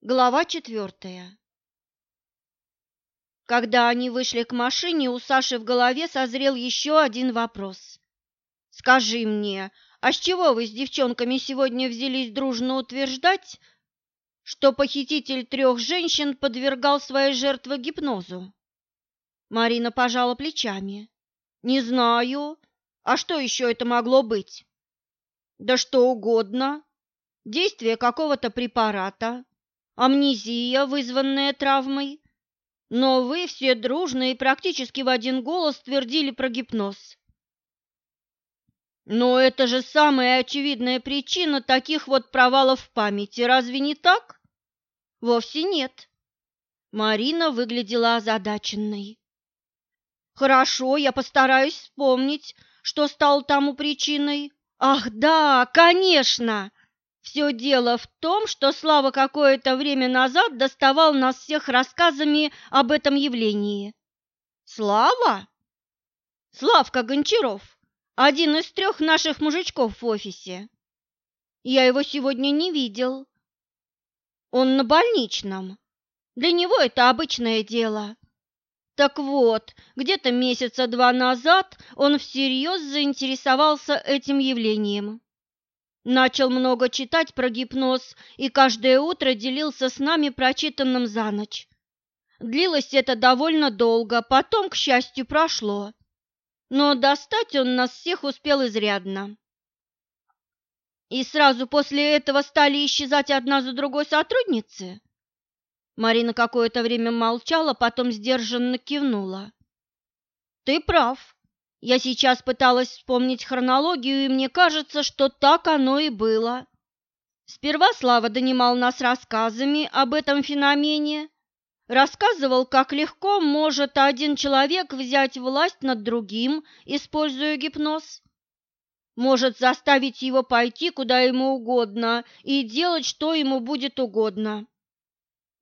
Глава четвертая. Когда они вышли к машине, у Саши в голове созрел еще один вопрос. «Скажи мне, а с чего вы с девчонками сегодня взялись дружно утверждать, что похититель трех женщин подвергал свои жертвы гипнозу?» Марина пожала плечами. «Не знаю. А что еще это могло быть?» «Да что угодно. Действие какого-то препарата, амнезия, вызванная травмой. Но вы все дружно и практически в один голос твердили про гипноз. Но это же самая очевидная причина таких вот провалов в памяти, разве не так? Вовсе нет. Марина выглядела озадаченной. Хорошо, я постараюсь вспомнить, что стало тому причиной. Ах, да, конечно! Все дело в том, что Слава какое-то время назад доставал нас всех рассказами об этом явлении. Слава? Славка Гончаров, один из трех наших мужичков в офисе. Я его сегодня не видел. Он на больничном. Для него это обычное дело. Так вот, где-то месяца два назад он всерьез заинтересовался этим явлением. Начал много читать про гипноз и каждое утро делился с нами прочитанным за ночь. Длилось это довольно долго, потом, к счастью, прошло. Но достать он нас всех успел изрядно. И сразу после этого стали исчезать одна за другой сотрудницы? Марина какое-то время молчала, потом сдержанно кивнула. Ты прав. Я сейчас пыталась вспомнить хронологию, и мне кажется, что так оно и было. Сперва Слава донимал нас рассказами об этом феномене, рассказывал, как легко может один человек взять власть над другим, используя гипноз. Может заставить его пойти куда ему угодно и делать, что ему будет угодно.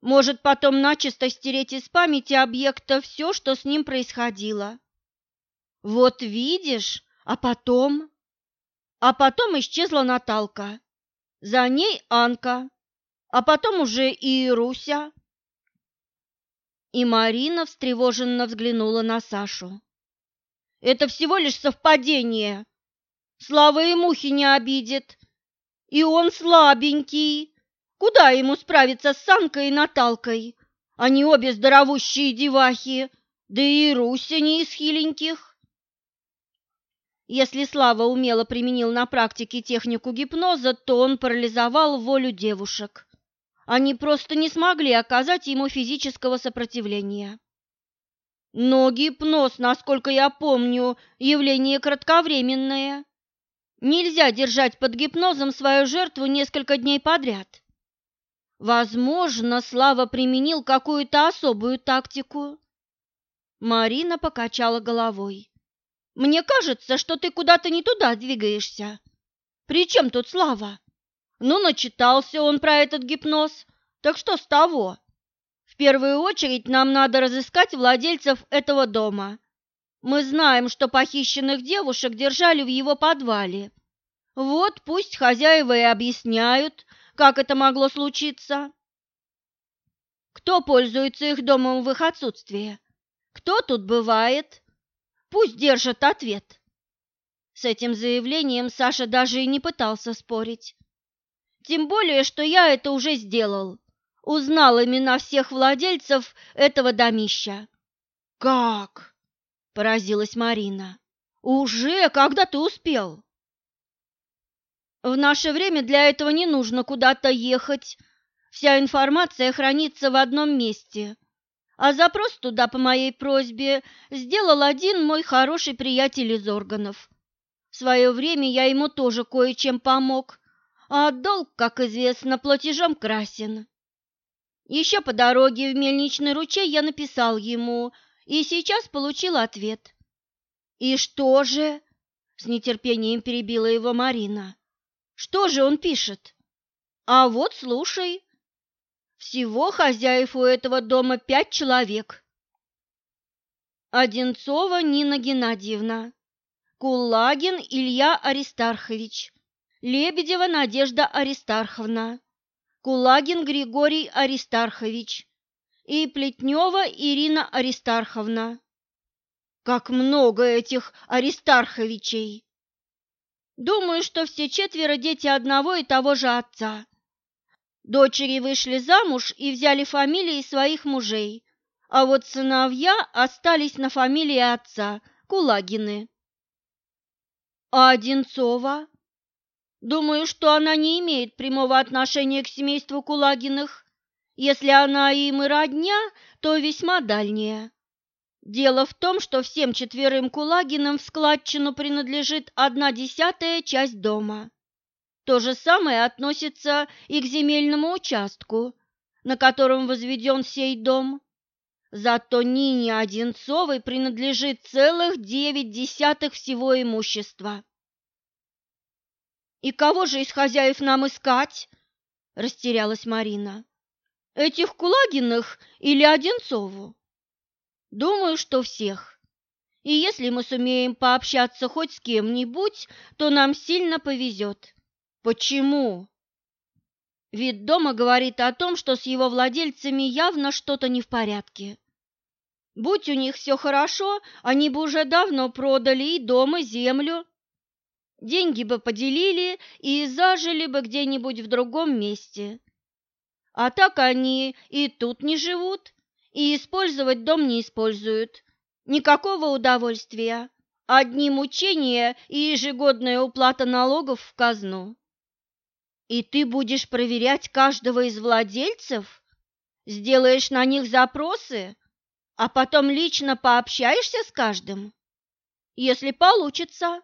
Может потом начисто стереть из памяти объекта все, что с ним происходило. Вот видишь, а потом... А потом исчезла Наталка. За ней Анка, а потом уже и Руся. И Марина встревоженно взглянула на Сашу. Это всего лишь совпадение. Слава и мухи не обидит. И он слабенький. Куда ему справиться с Санкой и Наталкой? Они обе здоровущие девахи, да и Руся не из хиленьких. Если Слава умело применил на практике технику гипноза, то он парализовал волю девушек. Они просто не смогли оказать ему физического сопротивления. Но гипноз, насколько я помню, явление кратковременное. Нельзя держать под гипнозом свою жертву несколько дней подряд. Возможно, Слава применил какую-то особую тактику. Марина покачала головой. Мне кажется, что ты куда-то не туда двигаешься. При чем тут Слава? Ну, начитался он про этот гипноз. Так что с того? В первую очередь нам надо разыскать владельцев этого дома. Мы знаем, что похищенных девушек держали в его подвале. Вот пусть хозяева и объясняют, как это могло случиться. Кто пользуется их домом в их отсутствие? Кто тут бывает? Пусть держит ответ. С этим заявлением Саша даже и не пытался спорить. Тем более, что я это уже сделал. Узнал имена всех владельцев этого домища. Как? поразилась Марина. Уже? Когда ты успел? В наше время для этого не нужно куда-то ехать. Вся информация хранится в одном месте а запрос туда по моей просьбе сделал один мой хороший приятель из органов. В свое время я ему тоже кое-чем помог, а долг, как известно, платежом красен. Еще по дороге в Мельничный ручей я написал ему, и сейчас получил ответ. «И что же?» — с нетерпением перебила его Марина. «Что же он пишет?» «А вот слушай». Всего хозяев у этого дома пять человек. Одинцова Нина Геннадьевна, Кулагин Илья Аристархович, Лебедева Надежда Аристарховна, Кулагин Григорий Аристархович и Плетнева Ирина Аристарховна. Как много этих Аристарховичей! Думаю, что все четверо дети одного и того же отца. Дочери вышли замуж и взяли фамилии своих мужей, а вот сыновья остались на фамилии отца, Кулагины. А Одинцова? Думаю, что она не имеет прямого отношения к семейству Кулагиных. Если она им и родня, то весьма дальняя. Дело в том, что всем четверым Кулагинам в складчину принадлежит одна десятая часть дома. То же самое относится и к земельному участку, на котором возведен сей дом. Зато Нине Одинцовой принадлежит целых девять десятых всего имущества. «И кого же из хозяев нам искать?» – растерялась Марина. «Этих Кулагиных или Одинцову?» «Думаю, что всех. И если мы сумеем пообщаться хоть с кем-нибудь, то нам сильно повезет». «Почему?» Вид дома говорит о том, что с его владельцами явно что-то не в порядке. Будь у них все хорошо, они бы уже давно продали и дом, и землю. Деньги бы поделили и зажили бы где-нибудь в другом месте. А так они и тут не живут, и использовать дом не используют. Никакого удовольствия, одни мучения и ежегодная уплата налогов в казну. И ты будешь проверять каждого из владельцев? Сделаешь на них запросы? а потом лично пообщаешься с каждым? Если получится.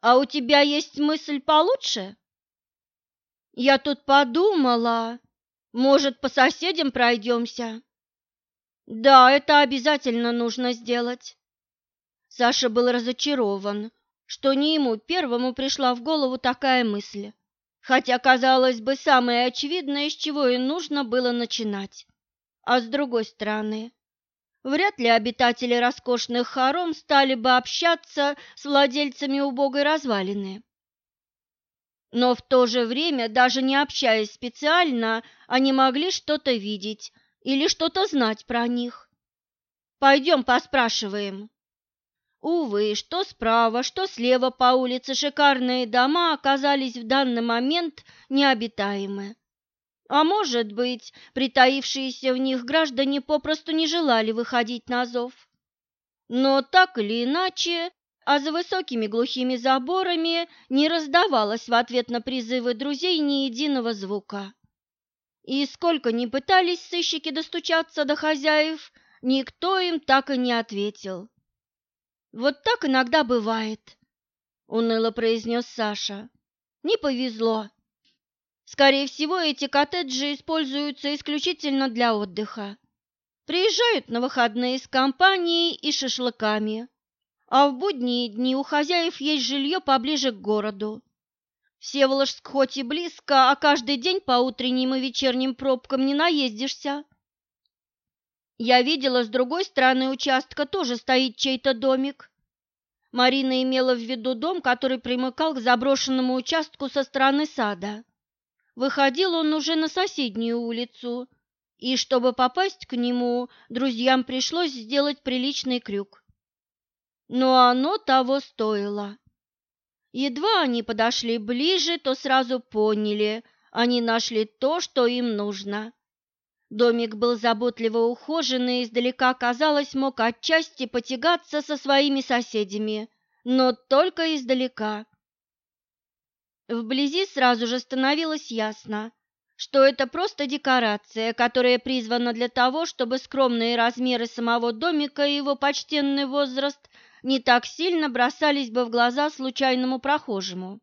А у тебя есть мысль получше? Я тут подумала, может, по соседям пройдемся? Да, это обязательно нужно сделать. Саша был разочарован, что не ему первому пришла в голову такая мысль, хотя, казалось бы, самое очевидное, с чего и нужно было начинать. А с другой стороны, Вряд ли обитатели роскошных хором стали бы общаться с владельцами убогой развалины. Но в то же время, даже не общаясь специально, они могли что-то видеть или что-то знать про них. Пойдем поспрашиваем. Увы, что справа, что слева по улице шикарные дома оказались в данный момент необитаемы. А может быть, притаившиеся в них граждане попросту не желали выходить на зов. Но так или иначе, а за высокими глухими заборами не раздавалось в ответ на призывы друзей ни единого звука. И сколько ни пытались сыщики достучаться до хозяев, никто им так и не ответил. «Вот так иногда бывает», — уныло произнес Саша. «Не повезло. Скорее всего, эти коттеджи используются исключительно для отдыха. Приезжают на выходные с компанией и шашлыками, а в будние дни у хозяев есть жилье поближе к городу. Всеволожск хоть и близко, а каждый день по утренним и вечерним пробкам не наездишься. Я видела, с другой стороны участка тоже стоит чей-то домик. Марина имела в виду дом, который примыкал к заброшенному участку со стороны сада. Выходил он уже на соседнюю улицу, и чтобы попасть к нему, друзьям пришлось сделать приличный крюк. Но оно того стоило. Едва они подошли ближе, то сразу поняли, они нашли то, что им нужно. Домик был заботливо ухожен и издалека, казалось, мог отчасти потягаться со своими соседями, но только издалека. Вблизи сразу же становилось ясно, что это просто декорация, которая призвана для того, чтобы скромные размеры самого домика и его почтенный возраст не так сильно бросались бы в глаза случайному прохожему.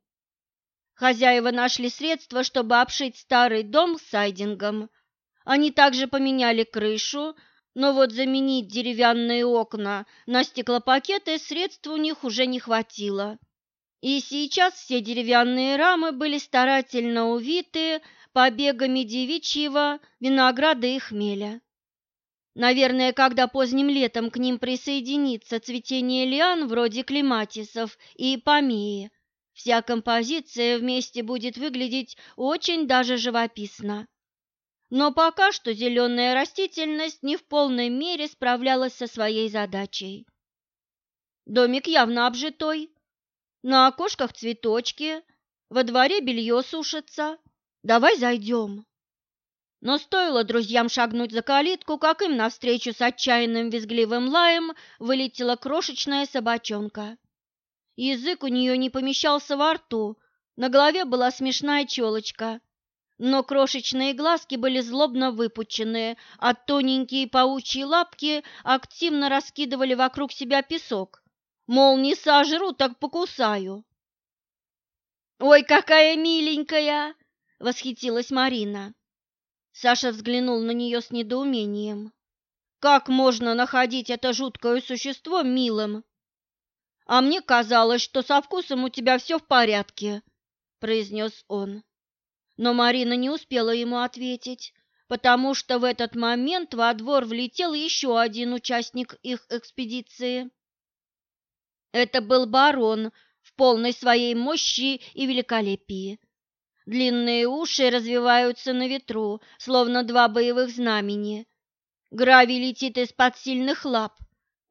Хозяева нашли средства, чтобы обшить старый дом сайдингом. Они также поменяли крышу, но вот заменить деревянные окна на стеклопакеты средств у них уже не хватило и сейчас все деревянные рамы были старательно увиты побегами девичьего винограда и хмеля. Наверное, когда поздним летом к ним присоединится цветение лиан вроде клематисов и помеи, вся композиция вместе будет выглядеть очень даже живописно. Но пока что зеленая растительность не в полной мере справлялась со своей задачей. Домик явно обжитой, на окошках цветочки, во дворе белье сушится. Давай зайдем. Но стоило друзьям шагнуть за калитку, как им навстречу с отчаянным визгливым лаем вылетела крошечная собачонка. Язык у нее не помещался во рту, на голове была смешная челочка, но крошечные глазки были злобно выпучены, а тоненькие паучьи лапки активно раскидывали вокруг себя песок. Мол, не сожру, так покусаю. «Ой, какая миленькая!» — восхитилась Марина. Саша взглянул на нее с недоумением. «Как можно находить это жуткое существо милым?» «А мне казалось, что со вкусом у тебя все в порядке», — произнес он. Но Марина не успела ему ответить, потому что в этот момент во двор влетел еще один участник их экспедиции. Это был барон в полной своей мощи и великолепии. Длинные уши развиваются на ветру, словно два боевых знамени. Гравий летит из-под сильных лап.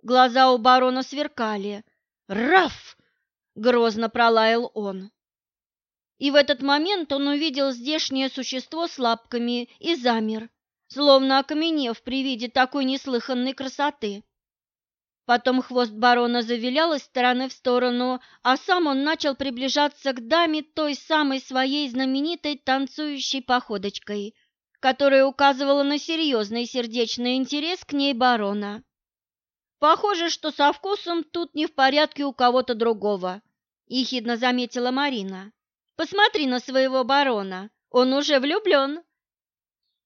Глаза у барона сверкали. «Раф!» — грозно пролаял он. И в этот момент он увидел здешнее существо с лапками и замер, словно окаменев при виде такой неслыханной красоты. Потом хвост барона завилял из стороны в сторону, а сам он начал приближаться к даме той самой своей знаменитой танцующей походочкой, которая указывала на серьезный сердечный интерес к ней барона. Похоже, что со вкусом тут не в порядке у кого-то другого, ехидно заметила Марина. Посмотри на своего барона, он уже влюблен.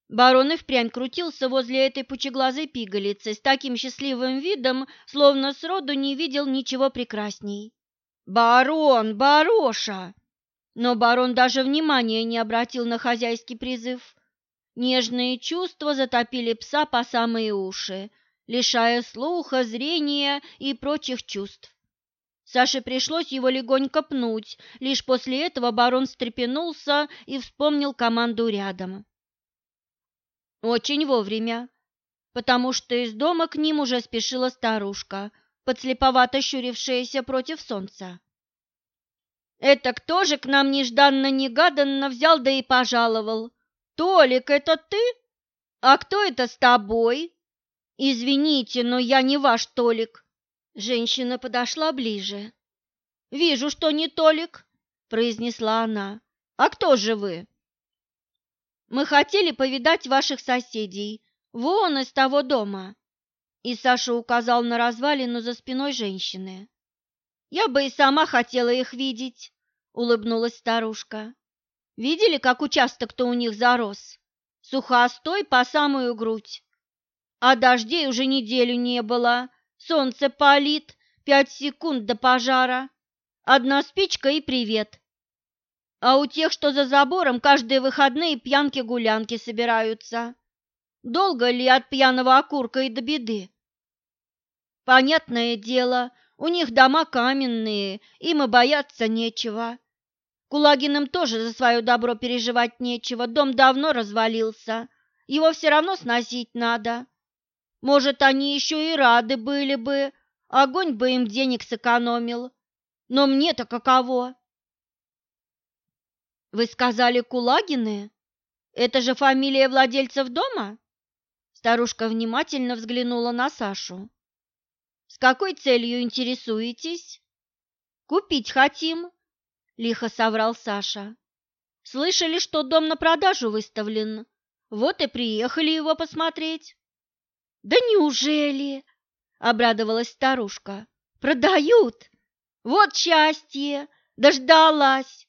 Барон и впрямь крутился возле этой пучеглазой пигалицы с таким счастливым видом, словно сроду не видел ничего прекрасней. «Барон, бароша!» Но барон даже внимания не обратил на хозяйский призыв. Нежные чувства затопили пса по самые уши, лишая слуха, зрения и прочих чувств. Саше пришлось его легонько пнуть, лишь после этого барон встрепенулся и вспомнил команду рядом. Очень вовремя, потому что из дома к ним уже спешила старушка, подслеповато щурившаяся против солнца. «Это кто же к нам нежданно-негаданно взял да и пожаловал? Толик, это ты? А кто это с тобой?» «Извините, но я не ваш Толик», Женщина подошла ближе. «Вижу, что не Толик», — произнесла она. «А кто же вы?» «Мы хотели повидать ваших соседей, вон из того дома». И Саша указал на развалину за спиной женщины. «Я бы и сама хотела их видеть», — улыбнулась старушка. «Видели, как участок-то у них зарос? Сухостой по самую грудь. А дождей уже неделю не было, Солнце палит, пять секунд до пожара. Одна спичка и привет. А у тех, что за забором, каждые выходные пьянки-гулянки собираются. Долго ли от пьяного окурка и до беды? Понятное дело, у них дома каменные, им и бояться нечего. Кулагиным тоже за свое добро переживать нечего, дом давно развалился, его все равно сносить надо. Может, они еще и рады были бы, огонь бы им денег сэкономил. Но мне-то каково? Вы сказали Кулагины? Это же фамилия владельцев дома? Старушка внимательно взглянула на Сашу. С какой целью интересуетесь? Купить хотим, лихо соврал Саша. Слышали, что дом на продажу выставлен. Вот и приехали его посмотреть. Да неужели? обрадовалась старушка. Продают? Вот счастье! Дождалась.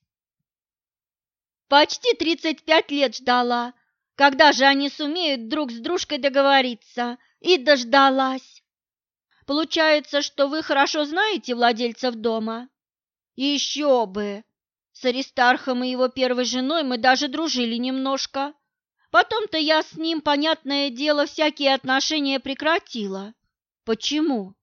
Почти тридцать пять лет ждала. Когда же они сумеют друг с дружкой договориться? И дождалась. Получается, что вы хорошо знаете владельцев дома? Еще бы! С Аристархом и его первой женой мы даже дружили немножко. Потом-то я с ним, понятное дело, всякие отношения прекратила. Почему?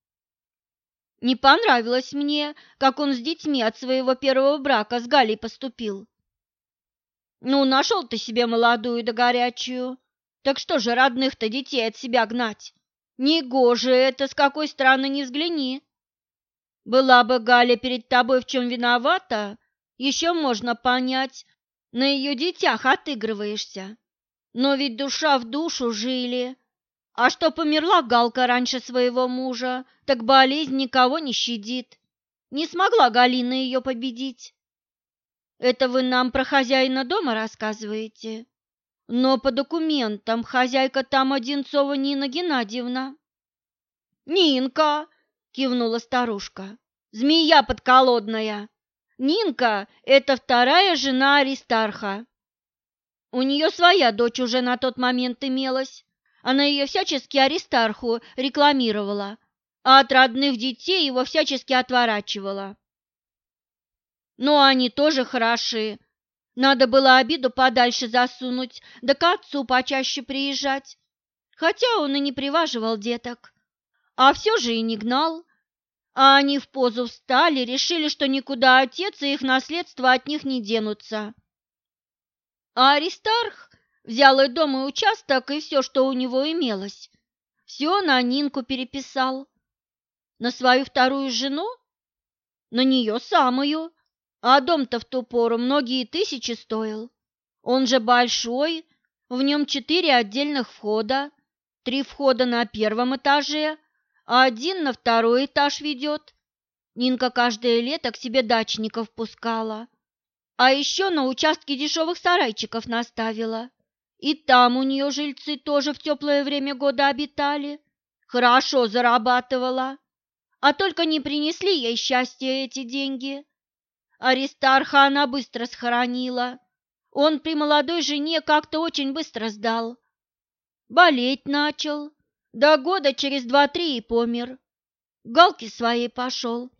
Не понравилось мне, как он с детьми от своего первого брака с Галей поступил. Ну, нашел ты себе молодую да горячую, Так что же родных-то детей от себя гнать? Негоже это, с какой стороны не взгляни. Была бы Галя перед тобой в чем виновата, еще можно понять, на ее детях отыгрываешься. Но ведь душа в душу жили. А что померла Галка раньше своего мужа, так болезнь никого не щадит. Не смогла Галина ее победить. Это вы нам про хозяина дома рассказываете? Но по документам хозяйка там Одинцова Нина Геннадьевна. Нинка, кивнула старушка. Змея подколодная. Нинка – это вторая жена Аристарха. У нее своя дочь уже на тот момент имелась. Она ее всячески Аристарху рекламировала, а от родных детей его всячески отворачивала. Но они тоже хороши. Надо было обиду подальше засунуть, да к отцу почаще приезжать. Хотя он и не приваживал деток, а все же и не гнал. А они в позу встали, решили, что никуда отец и их наследство от них не денутся. А Аристарх взял и дом, и участок, и все, что у него имелось. Все на Нинку переписал. На свою вторую жену? На нее самую. А дом-то в ту пору многие тысячи стоил. Он же большой, в нем четыре отдельных входа, три входа на первом этаже, а один на второй этаж ведет. Нинка каждое лето к себе дачников пускала, а еще на участке дешевых сарайчиков наставила. И там у нее жильцы тоже в теплое время года обитали. Хорошо зарабатывала, а только не принесли ей счастья эти деньги. Аристарха она быстро схоронила. Он при молодой жене как-то очень быстро сдал. Болеть начал, до года через два-три и помер. Галки своей пошел.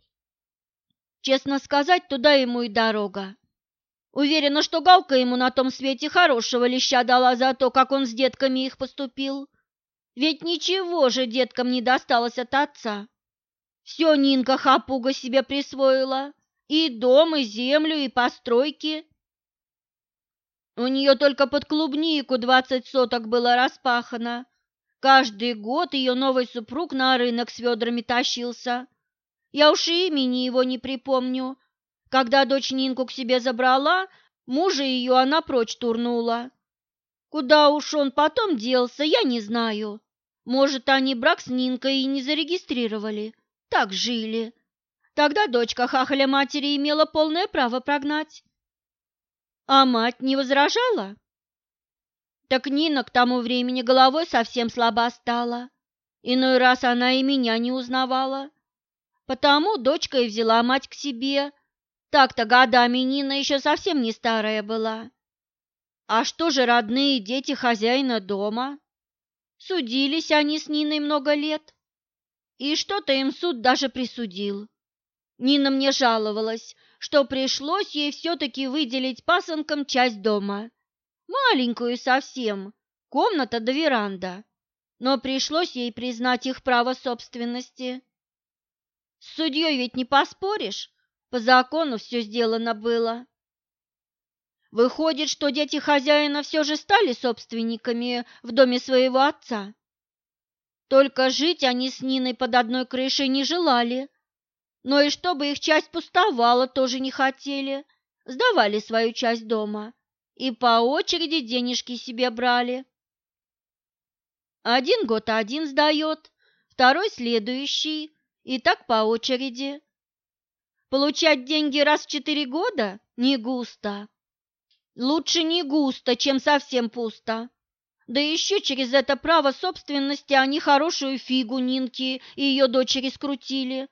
Честно сказать, туда ему и дорога. Уверена, что Галка ему на том свете хорошего леща дала за то, как он с детками их поступил. Ведь ничего же деткам не досталось от отца. Все Нинка хапуга себе присвоила. И дом, и землю, и постройки. У нее только под клубнику двадцать соток было распахано, Каждый год ее новый супруг на рынок с ведрами тащился. Я уж и имени его не припомню. Когда дочь Нинку к себе забрала, мужа ее она прочь турнула. Куда уж он потом делся, я не знаю. Может, они брак с Нинкой и не зарегистрировали. Так жили. Тогда дочка хахаля матери имела полное право прогнать. А мать не возражала? Так Нина к тому времени головой совсем слаба стала. Иной раз она и меня не узнавала. Потому дочка и взяла мать к себе. Так-то годами Нина еще совсем не старая была. А что же родные дети хозяина дома? Судились они с Ниной много лет. И что-то им суд даже присудил. Нина мне жаловалась, что пришлось ей все-таки выделить пасынкам часть дома маленькую совсем, комната до веранда, но пришлось ей признать их право собственности. С судьей ведь не поспоришь, по закону все сделано было. Выходит, что дети хозяина все же стали собственниками в доме своего отца. Только жить они с Ниной под одной крышей не желали, но и чтобы их часть пустовала, тоже не хотели, сдавали свою часть дома и по очереди денежки себе брали. Один год один сдает, второй следующий, и так по очереди. Получать деньги раз в четыре года не густо. Лучше не густо, чем совсем пусто. Да еще через это право собственности они хорошую фигу Нинки и ее дочери скрутили.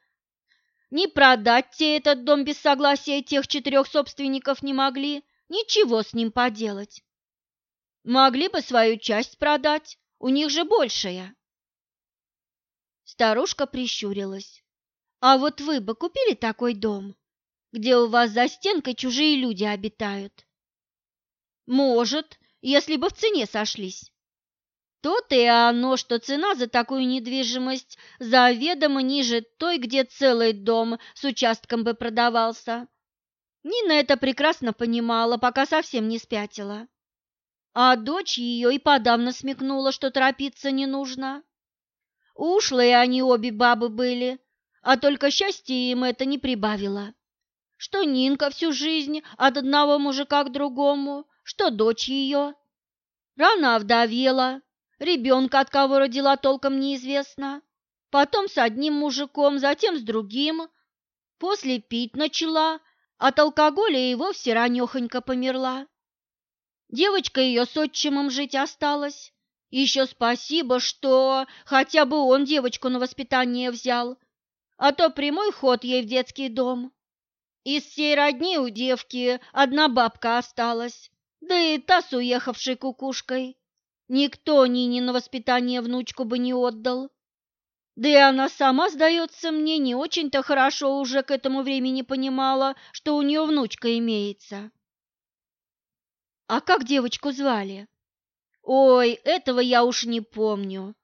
Не продать те этот дом без согласия тех четырех собственников не могли, Ничего с ним поделать. Могли бы свою часть продать, у них же большая. Старушка прищурилась. А вот вы бы купили такой дом, где у вас за стенкой чужие люди обитают? Может, если бы в цене сошлись. То-то и оно, что цена за такую недвижимость заведомо ниже той, где целый дом с участком бы продавался. Нина это прекрасно понимала, пока совсем не спятила. А дочь ее и подавно смекнула, что торопиться не нужно. Ушлые они обе бабы были, а только счастье им это не прибавило. Что Нинка всю жизнь от одного мужика к другому, что дочь ее. Рано овдовела, ребенка от кого родила толком неизвестно. Потом с одним мужиком, затем с другим. После пить начала, от алкоголя и вовсе ранехонько померла. Девочка ее с отчимом жить осталась. Еще спасибо, что хотя бы он девочку на воспитание взял, а то прямой ход ей в детский дом. Из всей родни у девки одна бабка осталась, да и та с уехавшей кукушкой. Никто Нине на воспитание внучку бы не отдал. Да и она сама, сдается мне, не очень-то хорошо уже к этому времени понимала, что у нее внучка имеется. А как девочку звали? Ой, этого я уж не помню.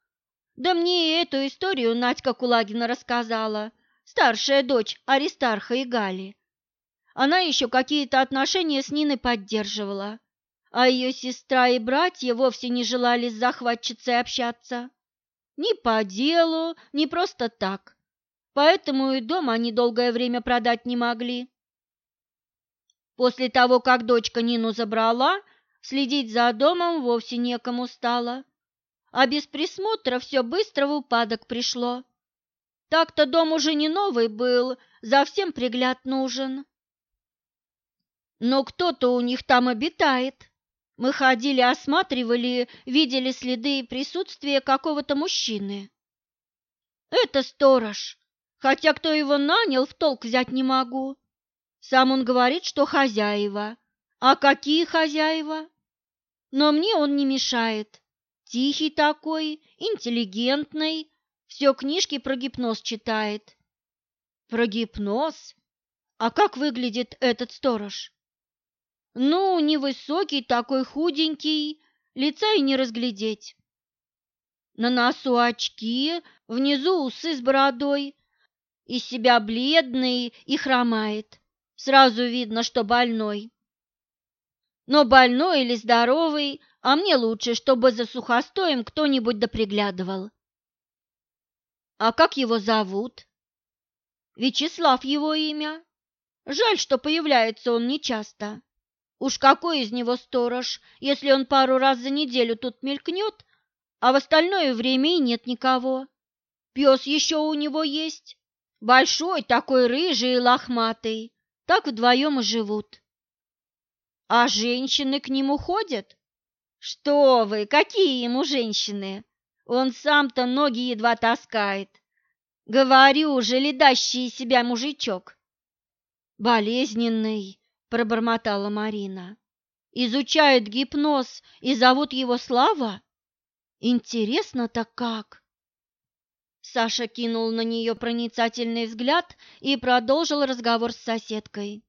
Да мне и эту историю Надька Кулагина рассказала, старшая дочь Аристарха и Гали. Она еще какие-то отношения с Ниной поддерживала, а ее сестра и братья вовсе не желали с захватчицей общаться. Ни по делу, ни просто так. Поэтому и дом они долгое время продать не могли. После того, как дочка Нину забрала, следить за домом вовсе некому стало. А без присмотра все быстро в упадок пришло. Так-то дом уже не новый был, за всем пригляд нужен. Но кто-то у них там обитает. Мы ходили, осматривали, видели следы и присутствие какого-то мужчины. Это сторож, хотя кто его нанял, в толк взять не могу. Сам он говорит, что хозяева. А какие хозяева? Но мне он не мешает. Тихий такой, интеллигентный, все книжки про гипноз читает. Про гипноз? А как выглядит этот сторож? Ну, невысокий, такой худенький, лица и не разглядеть. На носу очки, внизу усы с бородой, из себя бледный и хромает. Сразу видно, что больной. Но больной или здоровый, а мне лучше, чтобы за сухостоем кто-нибудь доприглядывал. А как его зовут? Вячеслав его имя. Жаль, что появляется он нечасто. Уж какой из него сторож, если он пару раз за неделю тут мелькнет, а в остальное время и нет никого. Пес еще у него есть, большой, такой рыжий и лохматый, так вдвоем и живут. А женщины к нему ходят? Что вы, какие ему женщины? Он сам-то ноги едва таскает. Говорю же, ледащий себя мужичок. Болезненный, пробормотала Марина. Изучает гипноз и зовут его Слава? Интересно-то как? Саша кинул на нее проницательный взгляд и продолжил разговор с соседкой.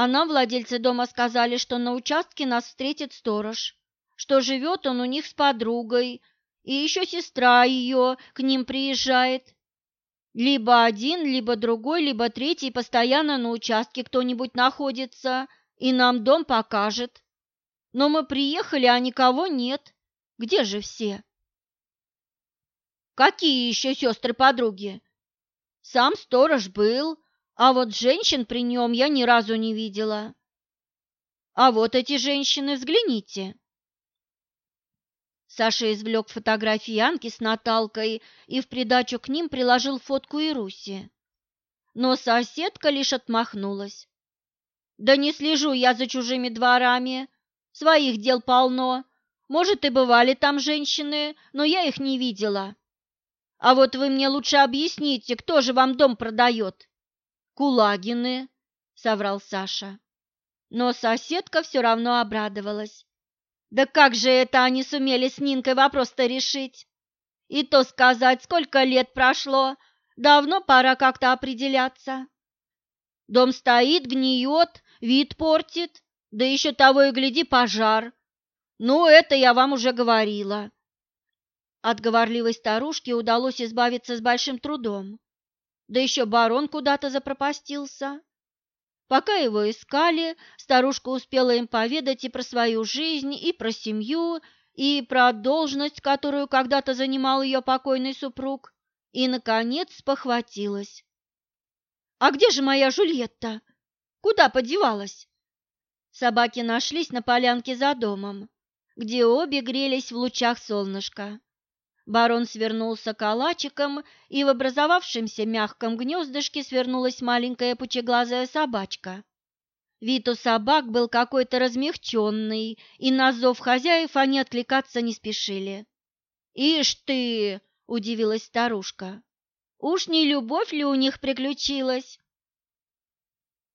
Она, владельцы дома, сказали, что на участке нас встретит сторож, что живет он у них с подругой, и еще сестра ее к ним приезжает. Либо один, либо другой, либо третий постоянно на участке кто-нибудь находится и нам дом покажет. Но мы приехали, а никого нет. Где же все? Какие еще сестры-подруги? Сам сторож был, а вот женщин при нем я ни разу не видела. А вот эти женщины, взгляните. Саша извлек фотографии Янки с Наталкой и в придачу к ним приложил фотку Ируси. Но соседка лишь отмахнулась. «Да не слежу я за чужими дворами. Своих дел полно. Может, и бывали там женщины, но я их не видела. А вот вы мне лучше объясните, кто же вам дом продает?» «Кулагины», — соврал Саша. Но соседка все равно обрадовалась. Да как же это они сумели с Нинкой вопрос-то решить? И то сказать, сколько лет прошло, давно пора как-то определяться. Дом стоит, гниет, вид портит, да еще того и гляди пожар. Ну, это я вам уже говорила. От говорливой старушки удалось избавиться с большим трудом. Да еще барон куда-то запропастился. Пока его искали, старушка успела им поведать и про свою жизнь, и про семью, и про должность, которую когда-то занимал ее покойный супруг, и, наконец, похватилась. «А где же моя Жульетта? Куда подевалась?» Собаки нашлись на полянке за домом, где обе грелись в лучах солнышка. Барон свернулся калачиком, и в образовавшемся мягком гнездышке свернулась маленькая пучеглазая собачка. Вид у собак был какой-то размягченный, и на зов хозяев они откликаться не спешили. «Ишь ты!» — удивилась старушка. «Уж не любовь ли у них приключилась?»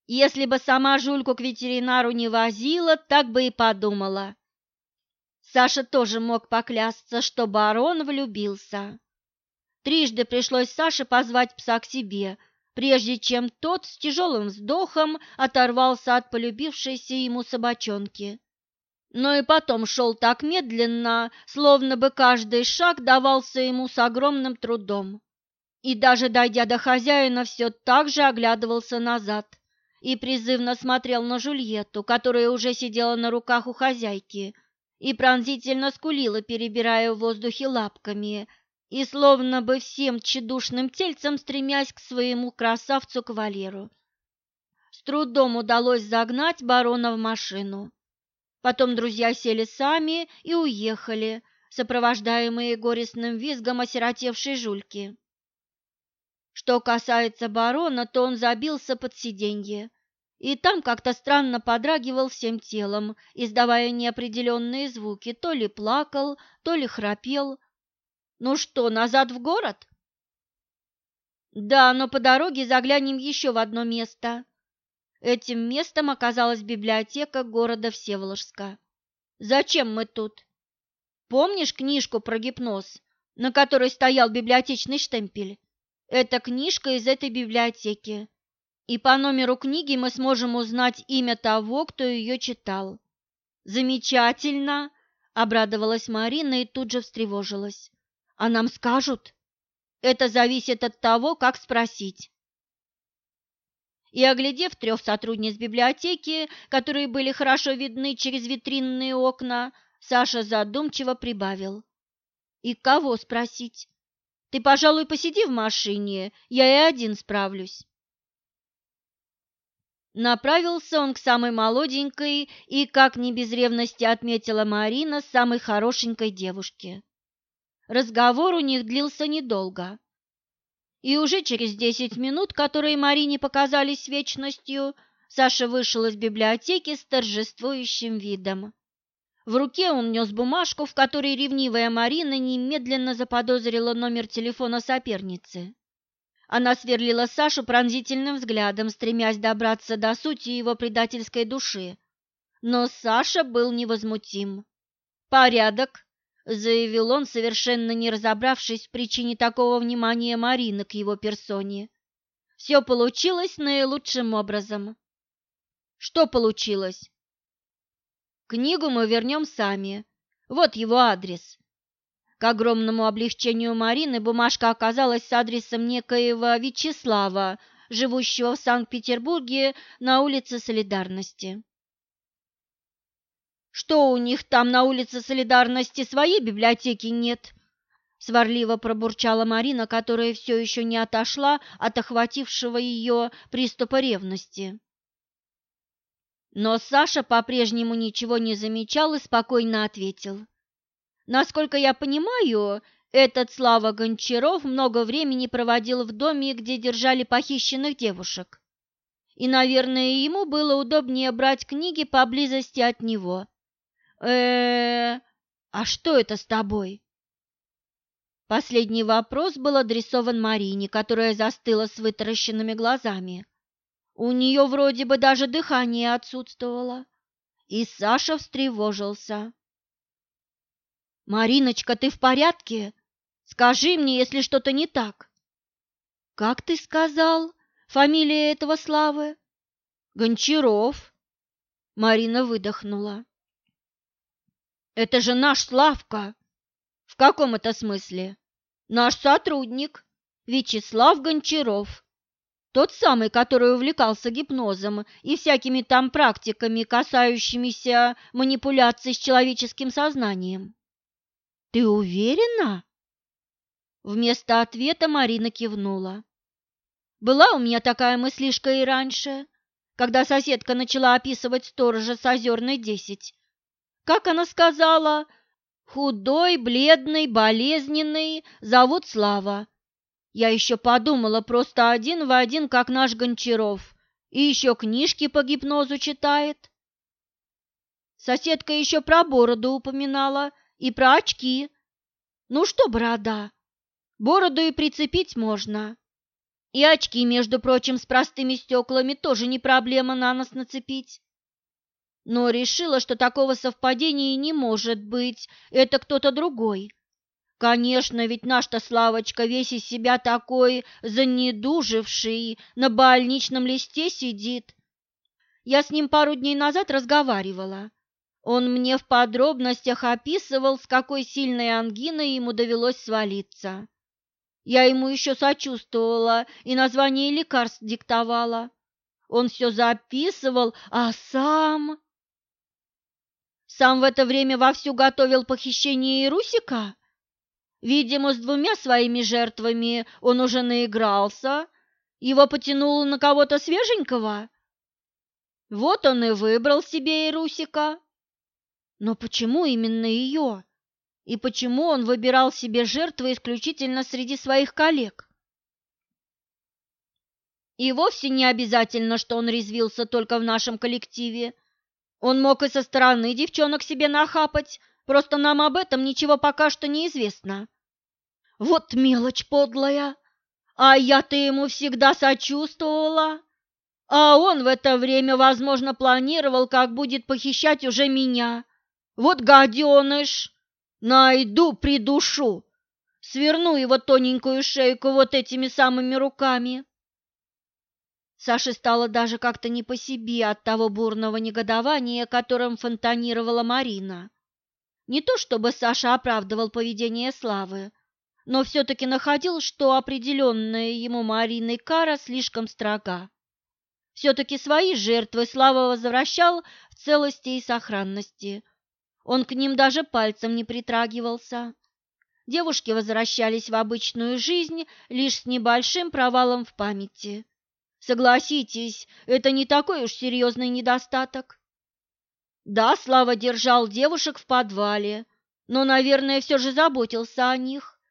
Если бы сама Жульку к ветеринару не возила, так бы и подумала. Саша тоже мог поклясться, что барон влюбился. Трижды пришлось Саше позвать пса к себе, прежде чем тот с тяжелым вздохом оторвался от полюбившейся ему собачонки. Но и потом шел так медленно, словно бы каждый шаг давался ему с огромным трудом. И даже дойдя до хозяина, все так же оглядывался назад и призывно смотрел на Жульетту, которая уже сидела на руках у хозяйки, и пронзительно скулила, перебирая в воздухе лапками, и словно бы всем тщедушным тельцем стремясь к своему красавцу-кавалеру. С трудом удалось загнать барона в машину. Потом друзья сели сами и уехали, сопровождаемые горестным визгом осиротевшей жульки. Что касается барона, то он забился под сиденье, и там как-то странно подрагивал всем телом, издавая неопределенные звуки, то ли плакал, то ли храпел. «Ну что, назад в город?» «Да, но по дороге заглянем еще в одно место». Этим местом оказалась библиотека города Всеволожска. «Зачем мы тут?» «Помнишь книжку про гипноз, на которой стоял библиотечный штемпель? Это книжка из этой библиотеки и по номеру книги мы сможем узнать имя того, кто ее читал. Замечательно, обрадовалась Марина и тут же встревожилась. А нам скажут? Это зависит от того, как спросить. И оглядев трех сотрудниц библиотеки, которые были хорошо видны через витринные окна, Саша задумчиво прибавил. И кого спросить? Ты, пожалуй, посиди в машине, я и один справлюсь. Направился он к самой молоденькой и, как не без ревности отметила Марина, самой хорошенькой девушке. Разговор у них длился недолго. И уже через десять минут, которые Марине показались вечностью, Саша вышел из библиотеки с торжествующим видом. В руке он нес бумажку, в которой ревнивая Марина немедленно заподозрила номер телефона соперницы. Она сверлила Сашу пронзительным взглядом, стремясь добраться до сути его предательской души. Но Саша был невозмутим. «Порядок», — заявил он, совершенно не разобравшись в причине такого внимания Марины к его персоне. «Все получилось наилучшим образом». «Что получилось?» «Книгу мы вернем сами. Вот его адрес. К огромному облегчению Марины бумажка оказалась с адресом некоего Вячеслава, живущего в Санкт-Петербурге на улице Солидарности. «Что у них там на улице Солидарности своей библиотеки нет?» Сварливо пробурчала Марина, которая все еще не отошла от охватившего ее приступа ревности. Но Саша по-прежнему ничего не замечал и спокойно ответил. Насколько я понимаю, этот Слава Гончаров много времени проводил в доме, где держали похищенных девушек. И, наверное, ему было удобнее брать книги поблизости от него. э а что это с тобой? Последний вопрос был адресован Марине, которая застыла с вытаращенными глазами. У нее вроде бы даже дыхание отсутствовало. И Саша встревожился. «Мариночка, ты в порядке? Скажи мне, если что-то не так». «Как ты сказал? Фамилия этого Славы?» «Гончаров». Марина выдохнула. «Это же наш Славка!» «В каком это смысле?» «Наш сотрудник, Вячеслав Гончаров. Тот самый, который увлекался гипнозом и всякими там практиками, касающимися манипуляций с человеческим сознанием. Ты уверена? Вместо ответа Марина кивнула. Была у меня такая мыслишка и раньше, когда соседка начала описывать сторожа с Озерной десять. Как она сказала, худой, бледный, болезненный, зовут Слава. Я еще подумала, просто один в один, как наш Гончаров, и еще книжки по гипнозу читает. Соседка еще про бороду упоминала и про очки. Ну что, борода, бороду и прицепить можно. И очки, между прочим, с простыми стеклами тоже не проблема на нос нацепить. Но решила, что такого совпадения не может быть, это кто-то другой. Конечно, ведь наш-то Славочка весь из себя такой занедуживший, на больничном листе сидит. Я с ним пару дней назад разговаривала. Он мне в подробностях описывал, с какой сильной ангиной ему довелось свалиться. Я ему еще сочувствовала и название лекарств диктовала. Он все записывал, а сам... Сам в это время вовсю готовил похищение Ирусика? Видимо, с двумя своими жертвами он уже наигрался, его потянуло на кого-то свеженького. Вот он и выбрал себе Ирусика. Но почему именно ее? И почему он выбирал себе жертвы исключительно среди своих коллег? И вовсе не обязательно, что он резвился только в нашем коллективе. Он мог и со стороны девчонок себе нахапать, просто нам об этом ничего пока что не известно. Вот мелочь подлая, а я-то ему всегда сочувствовала. А он в это время, возможно, планировал, как будет похищать уже меня. Вот гаденыш! Найду, придушу, сверну его тоненькую шейку вот этими самыми руками. Саше стало даже как-то не по себе от того бурного негодования, которым фонтанировала Марина. Не то чтобы Саша оправдывал поведение Славы, но все-таки находил, что определенная ему Мариной кара слишком строга. Все-таки свои жертвы Слава возвращал в целости и сохранности, он к ним даже пальцем не притрагивался. Девушки возвращались в обычную жизнь лишь с небольшим провалом в памяти. Согласитесь, это не такой уж серьезный недостаток. Да, Слава держал девушек в подвале, но, наверное, все же заботился о них.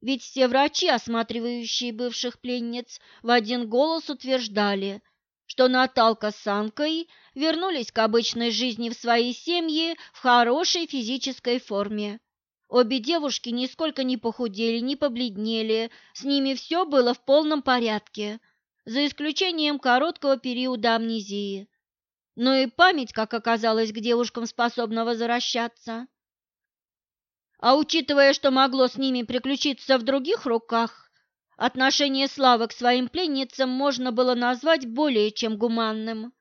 Ведь все врачи, осматривающие бывших пленниц, в один голос утверждали, что Наталка с Анкой вернулись к обычной жизни в своей семье в хорошей физической форме. Обе девушки нисколько не похудели, не побледнели, с ними все было в полном порядке, за исключением короткого периода амнезии. Но и память, как оказалось, к девушкам способна возвращаться. А учитывая, что могло с ними приключиться в других руках, Отношение Славы к своим пленницам можно было назвать более чем гуманным.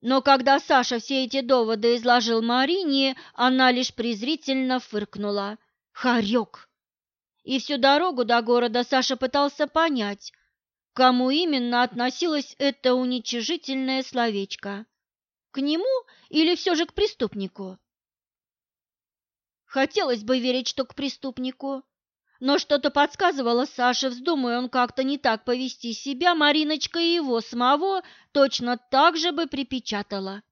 Но когда Саша все эти доводы изложил Марине, она лишь презрительно фыркнула. «Хорек!» И всю дорогу до города Саша пытался понять, кому именно относилось это уничижительное словечко. К нему или все же к преступнику? Хотелось бы верить, что к преступнику. Но что-то подсказывало Саше, вздумая он как-то не так повести себя, Мариночка и его самого точно так же бы припечатала.